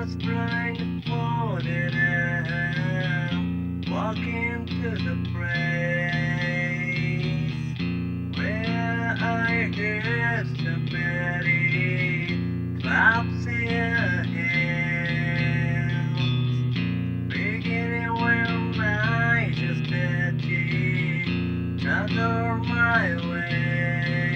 was blind to it walking to the place where I hear somebody claps their hands, beginning when I just touching, another my way.